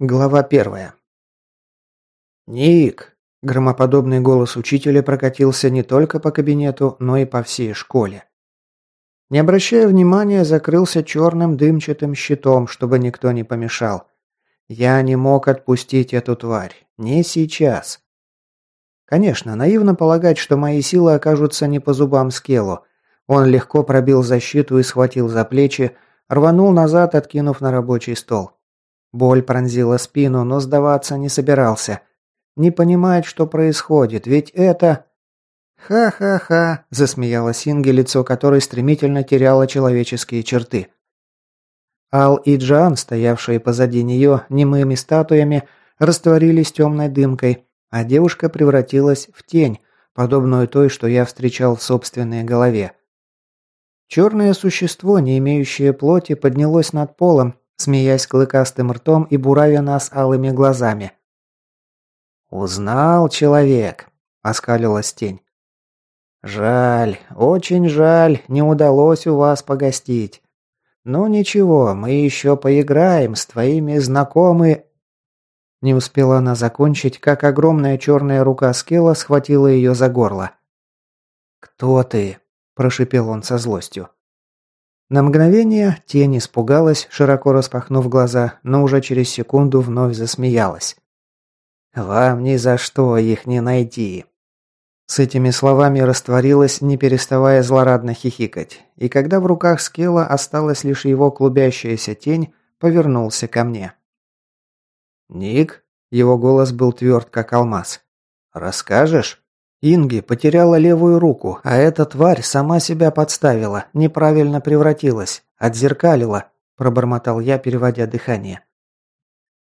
Глава первая. «Ник!» – громоподобный голос учителя прокатился не только по кабинету, но и по всей школе. Не обращая внимания, закрылся черным дымчатым щитом, чтобы никто не помешал. Я не мог отпустить эту тварь. Не сейчас. Конечно, наивно полагать, что мои силы окажутся не по зубам Скелу. Он легко пробил защиту и схватил за плечи, рванул назад, откинув на рабочий стол. Боль пронзила спину, но сдаваться не собирался. Не понимает, что происходит, ведь это... «Ха-ха-ха», – засмеялась Инги, лицо которой стремительно теряло человеческие черты. Ал и Джан, стоявшие позади нее немыми статуями, растворились темной дымкой, а девушка превратилась в тень, подобную той, что я встречал в собственной голове. Черное существо, не имеющее плоти, поднялось над полом, смеясь клыкастым ртом и буравя нас алыми глазами. «Узнал человек», — оскалилась тень. «Жаль, очень жаль, не удалось у вас погостить. Ну ничего, мы еще поиграем с твоими знакомыми...» Не успела она закончить, как огромная черная рука Скелла схватила ее за горло. «Кто ты?» – прошипел он со злостью. На мгновение тень испугалась, широко распахнув глаза, но уже через секунду вновь засмеялась. «Вам ни за что их не найти!» С этими словами растворилась, не переставая злорадно хихикать, и когда в руках Скелла осталась лишь его клубящаяся тень, повернулся ко мне. «Ник?» – его голос был тверд, как алмаз. «Расскажешь?» Инги потеряла левую руку, а эта тварь сама себя подставила, неправильно превратилась, отзеркалила, пробормотал я, переводя дыхание.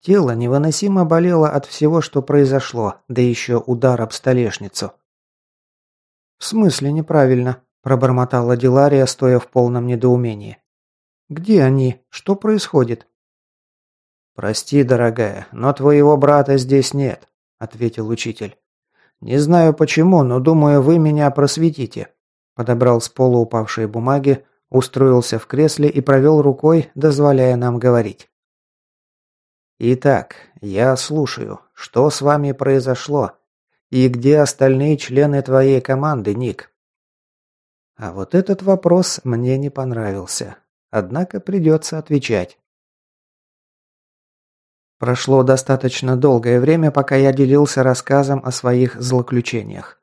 Тело невыносимо болело от всего, что произошло, да еще удар об столешницу. «В смысле неправильно?» – пробормотала Дилария, стоя в полном недоумении. «Где они? Что происходит?» «Прости, дорогая, но твоего брата здесь нет», – ответил учитель. «Не знаю почему, но думаю, вы меня просветите». Подобрал с пола упавшие бумаги, устроился в кресле и провел рукой, дозволяя нам говорить. «Итак, я слушаю. Что с вами произошло? И где остальные члены твоей команды, Ник?» А вот этот вопрос мне не понравился. Однако придется отвечать. Прошло достаточно долгое время, пока я делился рассказом о своих злоключениях.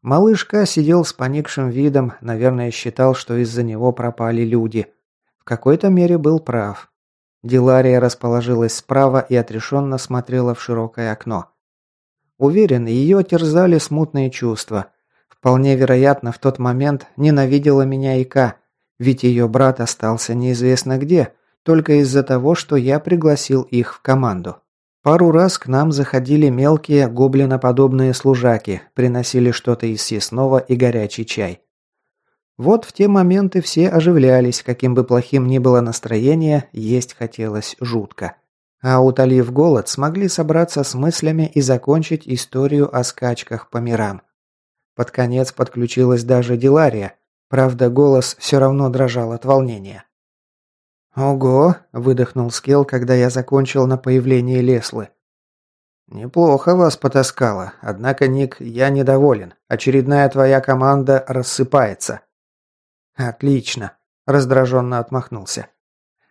Малышка сидел с поникшим видом, наверное, считал, что из-за него пропали люди. В какой-то мере был прав. Дилария расположилась справа и отрешенно смотрела в широкое окно. Уверен, ее терзали смутные чувства. Вполне вероятно, в тот момент ненавидела меня Ика, ведь ее брат остался неизвестно где – только из-за того, что я пригласил их в команду. Пару раз к нам заходили мелкие гоблиноподобные служаки, приносили что-то из съестного и горячий чай. Вот в те моменты все оживлялись, каким бы плохим ни было настроение, есть хотелось жутко. А утолив голод, смогли собраться с мыслями и закончить историю о скачках по мирам. Под конец подключилась даже Дилария, правда голос все равно дрожал от волнения. «Ого!» – выдохнул Скел, когда я закончил на появление Леслы. «Неплохо вас потаскало. Однако, Ник, я недоволен. Очередная твоя команда рассыпается». «Отлично», – раздраженно отмахнулся.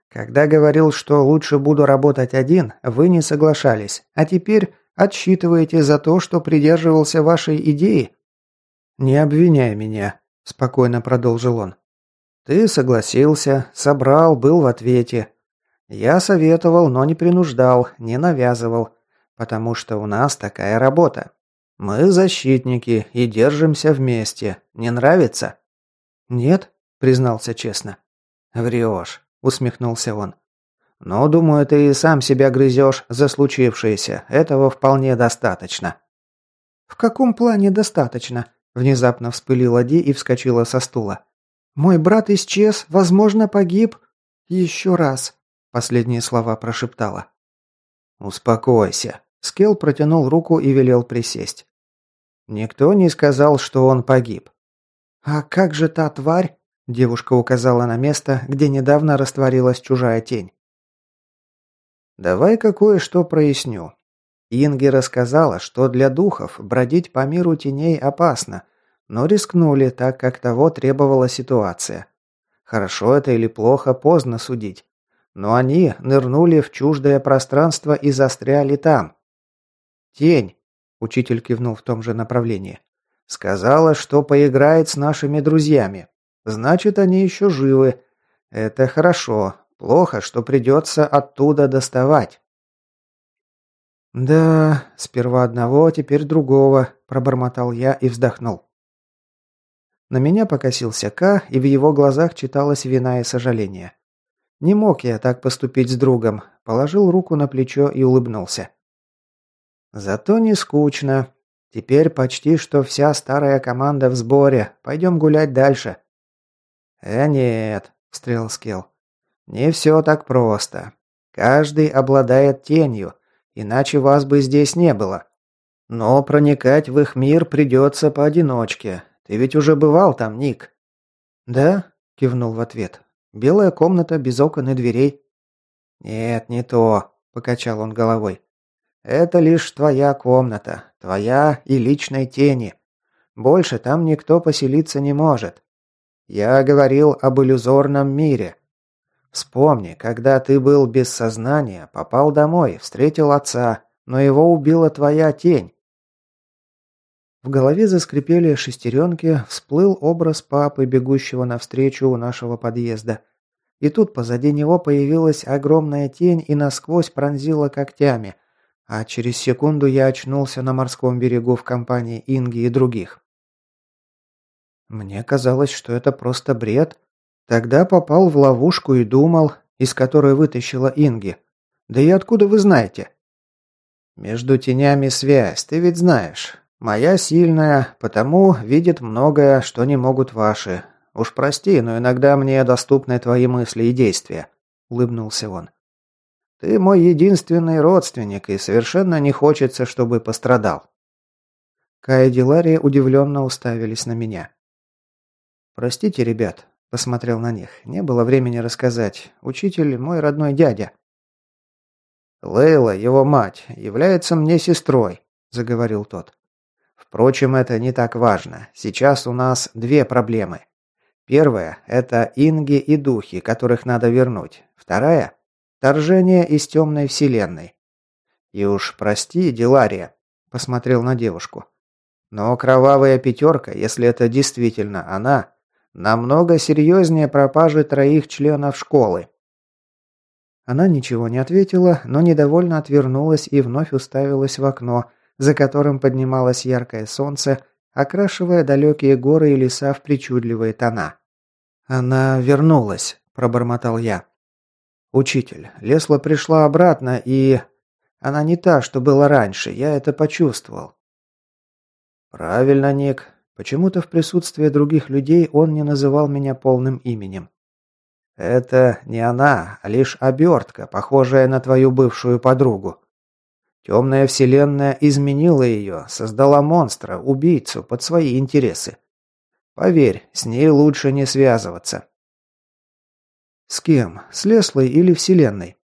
«Когда говорил, что лучше буду работать один, вы не соглашались, а теперь отсчитываете за то, что придерживался вашей идеи?» «Не обвиняй меня», – спокойно продолжил он. Ты согласился, собрал, был в ответе. Я советовал, но не принуждал, не навязывал, потому что у нас такая работа. Мы защитники и держимся вместе. Не нравится? Нет, признался честно. Врешь, усмехнулся он. Но, думаю, ты и сам себя грызешь за случившееся. Этого вполне достаточно. В каком плане достаточно? Внезапно вспылила Ди и вскочила со стула. Мой брат исчез, возможно, погиб. Еще раз. Последние слова прошептала. Успокойся. Скел протянул руку и велел присесть. Никто не сказал, что он погиб. А как же та тварь? Девушка указала на место, где недавно растворилась чужая тень. Давай-ка кое-что проясню. Инги рассказала, что для духов бродить по миру теней опасно, но рискнули, так как того требовала ситуация. Хорошо это или плохо, поздно судить. Но они нырнули в чуждое пространство и застряли там. «Тень», — учитель кивнул в том же направлении, — «сказала, что поиграет с нашими друзьями. Значит, они еще живы. Это хорошо. Плохо, что придется оттуда доставать». «Да, сперва одного, теперь другого», – пробормотал я и вздохнул. На меня покосился К, и в его глазах читалась вина и сожаление. Не мог я так поступить с другом, положил руку на плечо и улыбнулся. Зато не скучно. Теперь почти что вся старая команда в сборе. Пойдем гулять дальше. Э, нет, встрял Скел. Не все так просто. Каждый обладает тенью, иначе вас бы здесь не было. Но проникать в их мир придется поодиночке, ты ведь уже бывал там, Ник?» «Да», – кивнул в ответ. «Белая комната, без окон и дверей». «Нет, не то», – покачал он головой. «Это лишь твоя комната, твоя и личной тени. Больше там никто поселиться не может. Я говорил об иллюзорном мире. Вспомни, когда ты был без сознания, попал домой, встретил отца, но его убила твоя тень. В голове заскрипели шестеренки, всплыл образ папы, бегущего навстречу у нашего подъезда. И тут позади него появилась огромная тень и насквозь пронзила когтями, а через секунду я очнулся на морском берегу в компании Инги и других. Мне казалось, что это просто бред. Тогда попал в ловушку и думал, из которой вытащила Инги. Да и откуда вы знаете? Между тенями связь, ты ведь знаешь. Моя сильная, потому видит многое, что не могут ваши. Уж прости, но иногда мне доступны твои мысли и действия», — улыбнулся он. «Ты мой единственный родственник, и совершенно не хочется, чтобы пострадал». Кай и Дилария удивленно уставились на меня. «Простите, ребят», — посмотрел на них. «Не было времени рассказать. Учитель – мой родной дядя». «Лейла, его мать, является мне сестрой», – заговорил тот. Впрочем, это не так важно. Сейчас у нас две проблемы. Первая – это инги и духи, которых надо вернуть. Вторая – торжение из темной вселенной. И уж прости, Дилария, посмотрел на девушку. Но кровавая пятерка, если это действительно она, намного серьезнее пропажи троих членов школы. Она ничего не ответила, но недовольно отвернулась и вновь уставилась в окно, за которым поднималось яркое солнце, окрашивая далекие горы и леса в причудливые тона. «Она вернулась», – пробормотал я. «Учитель, Лесла пришла обратно, и... Она не та, что была раньше, я это почувствовал». «Правильно, Ник. Почему-то в присутствии других людей он не называл меня полным именем. Это не она, а лишь обертка, похожая на твою бывшую подругу. Темная вселенная изменила ее, создала монстра, убийцу под свои интересы. Поверь, с ней лучше не связываться. С кем? С Леслой или вселенной?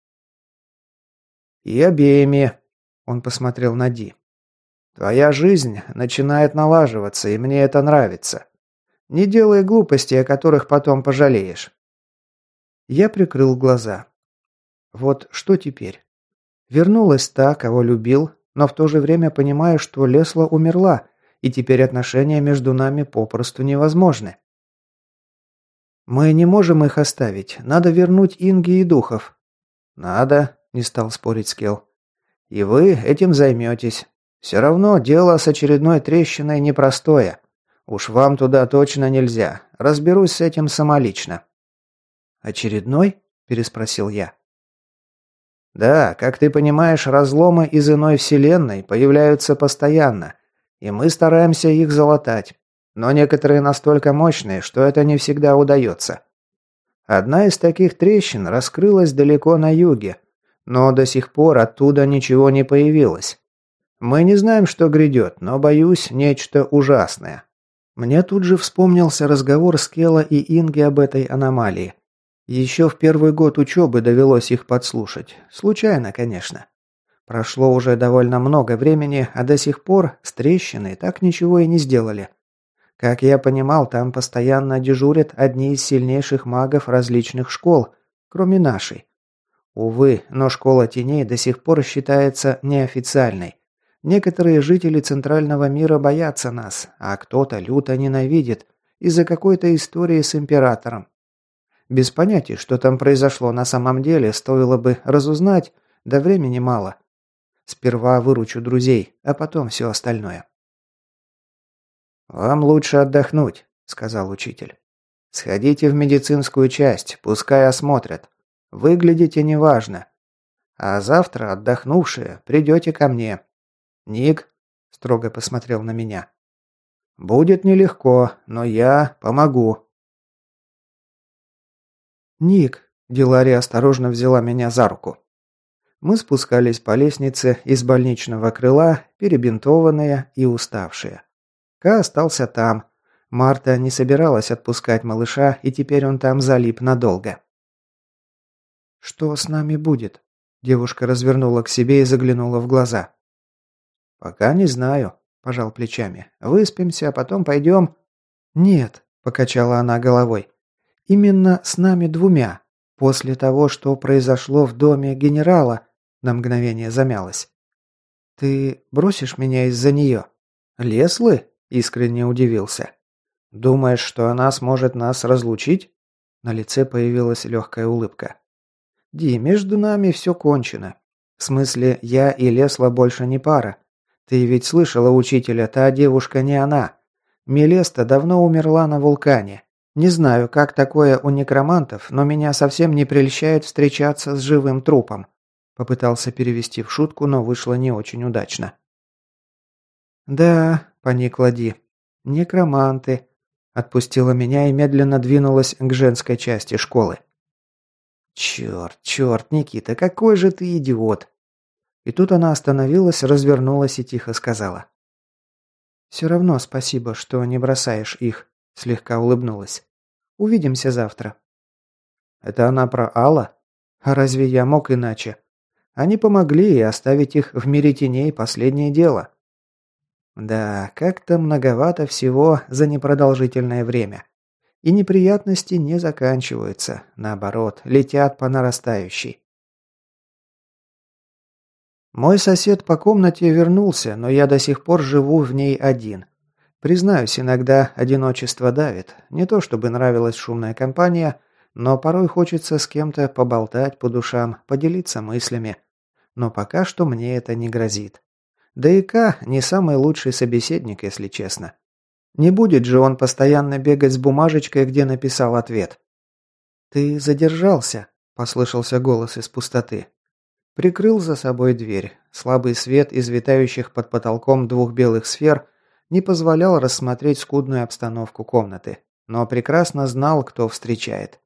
И обеими. Он посмотрел на Ди. Твоя жизнь начинает налаживаться, и мне это нравится. Не делай глупостей, о которых потом пожалеешь. Я прикрыл глаза. Вот что теперь? Вернулась та, кого любил, но в то же время понимаю, что Лесла умерла, и теперь отношения между нами попросту невозможны. Мы не можем их оставить. Надо вернуть Инги и духов. Надо, не стал спорить Скел. И вы этим займетесь. Все равно дело с очередной трещиной непростое. Уж вам туда точно нельзя. Разберусь с этим самолично. Очередной? переспросил я. Да, как ты понимаешь, разломы из иной вселенной появляются постоянно, и мы стараемся их залатать. Но некоторые настолько мощные, что это не всегда удается. Одна из таких трещин раскрылась далеко на юге, но до сих пор оттуда ничего не появилось. Мы не знаем, что грядет, но, боюсь, нечто ужасное. Мне тут же вспомнился разговор с Кела и Инги об этой аномалии. Еще в первый год учебы довелось их подслушать. Случайно, конечно. Прошло уже довольно много времени, а до сих пор с трещиной так ничего и не сделали. Как я понимал, там постоянно дежурят одни из сильнейших магов различных школ, кроме нашей. Увы, но школа теней до сих пор считается неофициальной. Некоторые жители Центрального мира боятся нас, а кто-то люто ненавидит из-за какой-то истории с Императором. Без понятия, что там произошло на самом деле, стоило бы разузнать, да времени мало. Сперва выручу друзей, а потом все остальное. «Вам лучше отдохнуть», — сказал учитель. «Сходите в медицинскую часть, пускай осмотрят. Выглядите неважно. А завтра, отдохнувшие, придете ко мне. Ник», — строго посмотрел на меня. «Будет нелегко, но я помогу». «Ник», — Дилари осторожно взяла меня за руку. Мы спускались по лестнице из больничного крыла, перебинтованные и уставшие. Ка остался там. Марта не собиралась отпускать малыша, и теперь он там залип надолго. «Что с нами будет?» Девушка развернула к себе и заглянула в глаза. «Пока не знаю», – пожал плечами. «Выспимся, а потом пойдем...» «Нет», – покачала она головой. «Именно с нами двумя. После того, что произошло в доме генерала, на мгновение замялась. «Ты бросишь меня из-за нее?» «Леслы?» – искренне удивился. «Думаешь, что она сможет нас разлучить?» На лице появилась легкая улыбка. «Ди, между нами все кончено. В смысле, я и Лесла больше не пара. Ты ведь слышала учителя, та девушка не она. Мелеста давно умерла на вулкане. Не знаю, как такое у некромантов, но меня совсем не прельщает встречаться с живым трупом. Попытался перевести в шутку, но вышло не очень удачно. «Да», — поникла Ди, — «некроманты». Отпустила меня и медленно двинулась к женской части школы. «Черт, черт, Никита, какой же ты идиот!» И тут она остановилась, развернулась и тихо сказала. «Все равно спасибо, что не бросаешь их», — слегка улыбнулась. «Увидимся завтра». «Это она про Алла? А разве я мог иначе? Они помогли, и оставить их в мире теней – последнее дело. Да, как-то многовато всего за непродолжительное время. И неприятности не заканчиваются, наоборот, летят по нарастающей. Мой сосед по комнате вернулся, но я до сих пор живу в ней один. Признаюсь, иногда одиночество давит. Не то чтобы нравилась шумная компания, но порой хочется с кем-то поболтать по душам, поделиться мыслями но пока что мне это не грозит. Да и К не самый лучший собеседник, если честно. Не будет же он постоянно бегать с бумажечкой, где написал ответ. «Ты задержался», – послышался голос из пустоты. Прикрыл за собой дверь. Слабый свет из витающих под потолком двух белых сфер не позволял рассмотреть скудную обстановку комнаты, но прекрасно знал, кто встречает.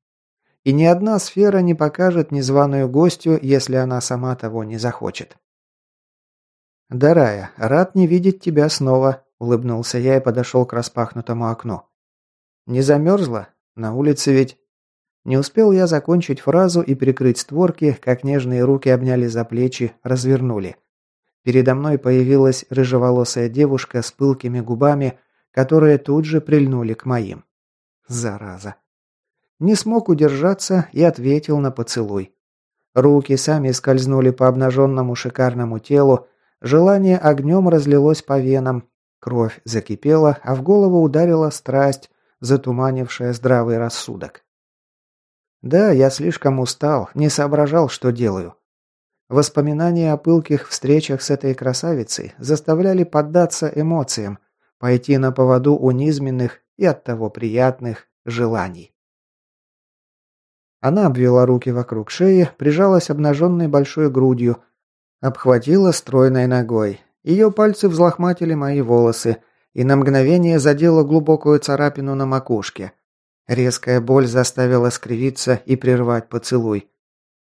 И ни одна сфера не покажет незваную гостью, если она сама того не захочет. «Дарая, рад не видеть тебя снова», – улыбнулся я и подошел к распахнутому окну. «Не замерзла? На улице ведь...» Не успел я закончить фразу и прикрыть створки, как нежные руки обняли за плечи, развернули. Передо мной появилась рыжеволосая девушка с пылкими губами, которые тут же прильнули к моим. Зараза. Не смог удержаться и ответил на поцелуй. Руки сами скользнули по обнаженному шикарному телу, желание огнем разлилось по венам, кровь закипела, а в голову ударила страсть, затуманившая здравый рассудок. Да, я слишком устал, не соображал, что делаю. Воспоминания о пылких встречах с этой красавицей заставляли поддаться эмоциям, пойти на поводу у низменных и оттого приятных желаний. Она обвела руки вокруг шеи, прижалась обнаженной большой грудью, обхватила стройной ногой. Ее пальцы взлохматили мои волосы, и на мгновение задела глубокую царапину на макушке. Резкая боль заставила скривиться и прервать поцелуй.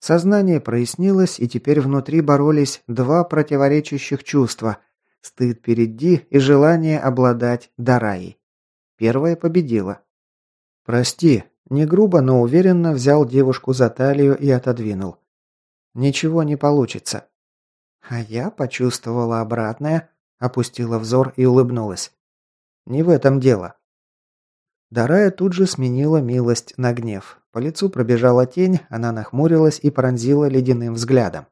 Сознание прояснилось, и теперь внутри боролись два противоречащих чувства – стыд перед Ди и желание обладать Дараей. Первое победило. «Прости», Не грубо, но уверенно взял девушку за талию и отодвинул. Ничего не получится. А я почувствовала обратное, опустила взор и улыбнулась. Не в этом дело. Дарая тут же сменила милость на гнев. По лицу пробежала тень, она нахмурилась и пронзила ледяным взглядом.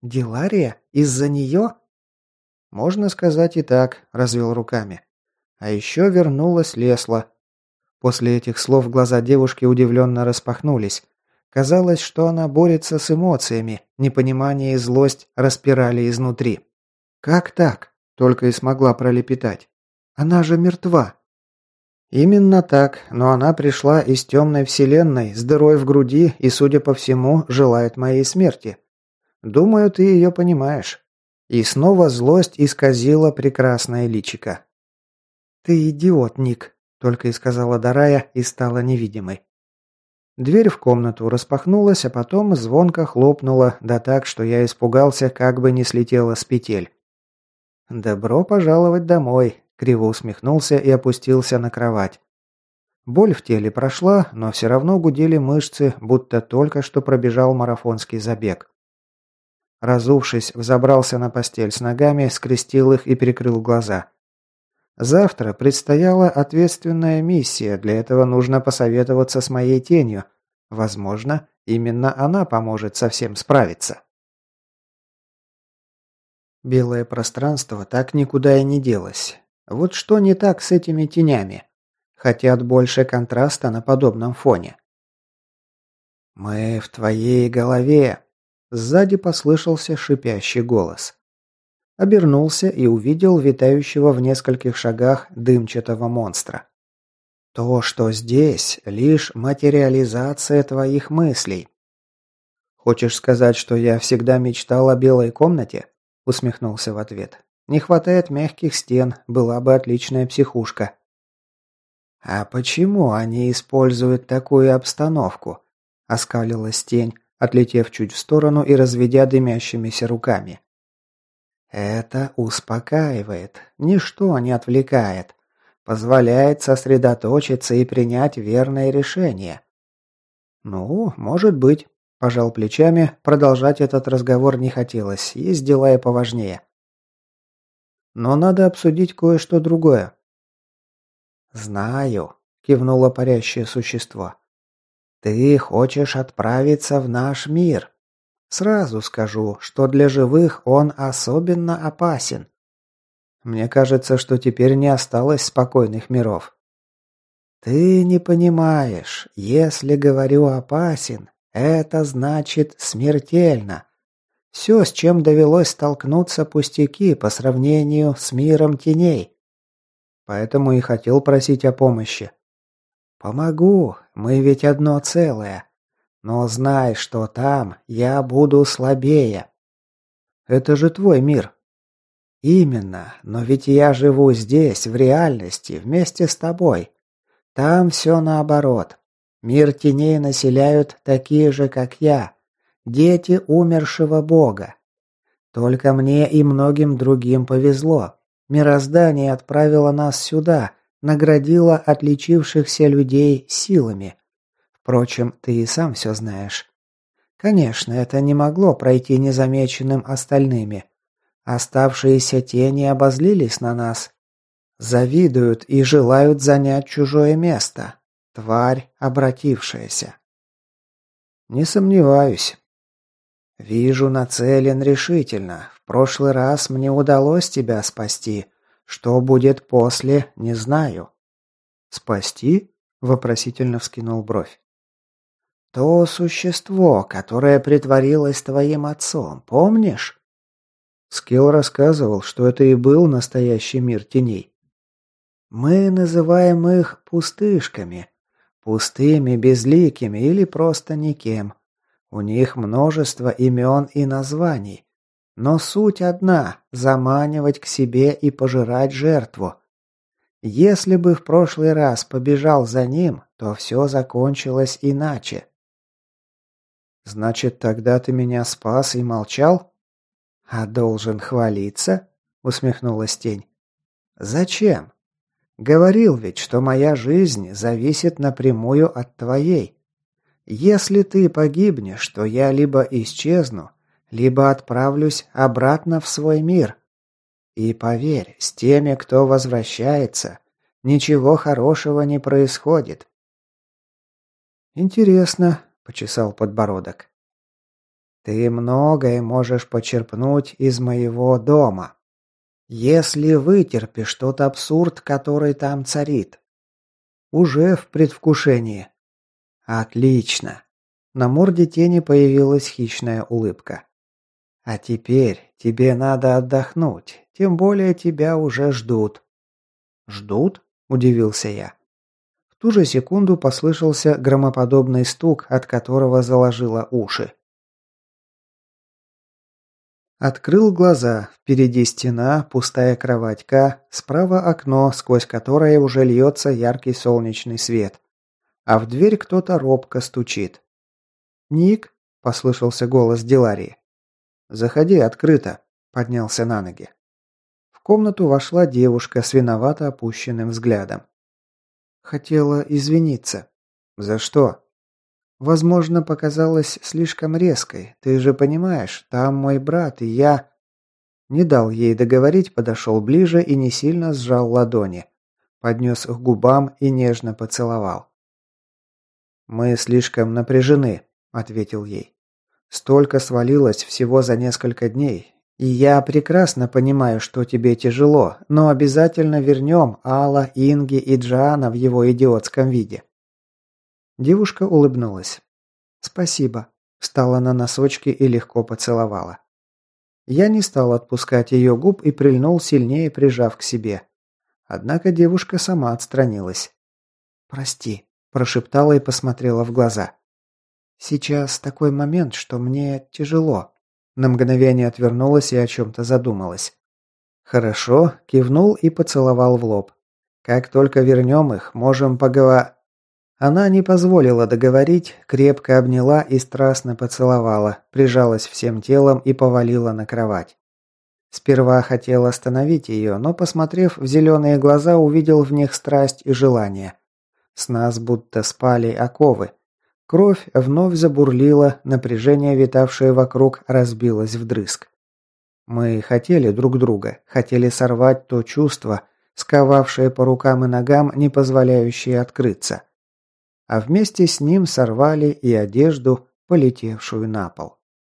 «Дилария? Из-за нее?» «Можно сказать и так», – развел руками. «А еще вернулась Лесла». После этих слов глаза девушки удивленно распахнулись. Казалось, что она борется с эмоциями, непонимание и злость распирали изнутри. «Как так?» – только и смогла пролепетать. «Она же мертва!» «Именно так, но она пришла из темной вселенной, с дырой в груди и, судя по всему, желает моей смерти. Думаю, ты ее понимаешь». И снова злость исказила прекрасное личико. «Ты идиот, Ник», – только и сказала Дарая и стала невидимой. Дверь в комнату распахнулась, а потом звонко хлопнула, да так, что я испугался, как бы не слетела с петель. «Добро пожаловать домой», – криво усмехнулся и опустился на кровать. Боль в теле прошла, но все равно гудели мышцы, будто только что пробежал марафонский забег. Разувшись, взобрался на постель с ногами, скрестил их и прикрыл глаза. Завтра предстояла ответственная миссия, для этого нужно посоветоваться с моей тенью. Возможно, именно она поможет со всем справиться. Белое пространство так никуда и не делось. Вот что не так с этими тенями? Хотят больше контраста на подобном фоне. «Мы в твоей голове», Сзади послышался шипящий голос. Обернулся и увидел витающего в нескольких шагах дымчатого монстра. То, что здесь, лишь материализация твоих мыслей. Хочешь сказать, что я всегда мечтал о белой комнате? Усмехнулся в ответ. Не хватает мягких стен, была бы отличная психушка. А почему они используют такую обстановку? Оскалилась тень, отлетев чуть в сторону и разведя дымящимися руками. Это успокаивает, ничто не отвлекает, позволяет сосредоточиться и принять верное решение. Ну, может быть, пожал плечами, продолжать этот разговор не хотелось, есть дела и поважнее. Но надо обсудить кое-что другое. Знаю, кивнуло парящее существо. Ты хочешь отправиться в наш мир. Сразу скажу, что для живых он особенно опасен. Мне кажется, что теперь не осталось спокойных миров. Ты не понимаешь, если говорю опасен, это значит смертельно. Все, с чем довелось столкнуться пустяки по сравнению с миром теней. Поэтому и хотел просить о помощи. «Помогу, мы ведь одно целое. Но знай, что там я буду слабее». «Это же твой мир». «Именно, но ведь я живу здесь, в реальности, вместе с тобой. Там все наоборот. Мир теней населяют такие же, как я, дети умершего бога. Только мне и многим другим повезло. Мироздание отправило нас сюда, наградила отличившихся людей силами. Впрочем, ты и сам все знаешь. Конечно, это не могло пройти незамеченным остальными. Оставшиеся тени обозлились на нас. Завидуют и желают занять чужое место. Тварь, обратившаяся. Не сомневаюсь. Вижу, нацелен решительно. В прошлый раз мне удалось тебя спасти. Что будет после, не знаю. Спасти? вопросительно вскинул бровь. То существо, которое притворилось твоим отцом, помнишь? Скилл рассказывал, что это и был настоящий мир теней. Мы называем их пустышками, пустыми, безликими или просто никем. У них множество имен и названий. Но суть одна – заманивать к себе и пожирать жертву. Если бы в прошлый раз побежал за ним, то все закончилось иначе. «Значит, тогда ты меня спас и молчал?» «А должен хвалиться?» – усмехнулась тень. «Зачем? Говорил ведь, что моя жизнь зависит напрямую от твоей. Если ты погибнешь, то я либо исчезну, либо отправлюсь обратно в свой мир. И поверь, с теми, кто возвращается, ничего хорошего не происходит. Интересно, почесал подбородок. Ты многое можешь почерпнуть из моего дома. Если вытерпишь тот абсурд, который там царит. Уже в предвкушении. Отлично. На морде тени появилась хищная улыбка. А теперь тебе надо отдохнуть, тем более тебя уже ждут. Ждут? удивился я. В ту же секунду послышался громоподобный стук, от которого заложило уши. Открыл глаза. Впереди стена, пустая кровать К, справа окно, сквозь которое уже льется яркий солнечный свет. А в дверь кто-то робко стучит. «Ник?» – послышался голос Диларии. «Заходи, открыто», – поднялся на ноги. В комнату вошла девушка с виновато опущенным взглядом. «Хотела извиниться». «За что?» Возможно, показалось слишком резкой. Ты же понимаешь, там мой брат, и я...» Не дал ей договорить, подошел ближе и не сильно сжал ладони. Поднес к губам и нежно поцеловал. «Мы слишком напряжены», — ответил ей. «Столько свалилось всего за несколько дней, и я прекрасно понимаю, что тебе тяжело, но обязательно вернем Алла, Инги и Джана в его идиотском виде. Девушка улыбнулась. «Спасибо». Встала на носочки и легко поцеловала. Я не стал отпускать ее губ и прильнул сильнее, прижав к себе. Однако девушка сама отстранилась. «Прости», – прошептала и посмотрела в глаза. «Сейчас такой момент, что мне тяжело». На мгновение отвернулась и о чем-то задумалась. «Хорошо», – кивнул и поцеловал в лоб. «Как только вернем их, можем поговорить...» Она не позволила договорить, крепко обняла и страстно поцеловала, прижалась всем телом и повалила на кровать. Сперва хотел остановить ее, но, посмотрев в зеленые глаза, увидел в них страсть и желание. С нас будто спали оковы. Кровь вновь забурлила, напряжение, витавшее вокруг, разбилось вдрызг. Мы хотели друг друга, хотели сорвать то чувство, сковавшее по рукам и ногам, не позволяющее открыться а вместе с ним сорвали и одежду, полетевшую на пол.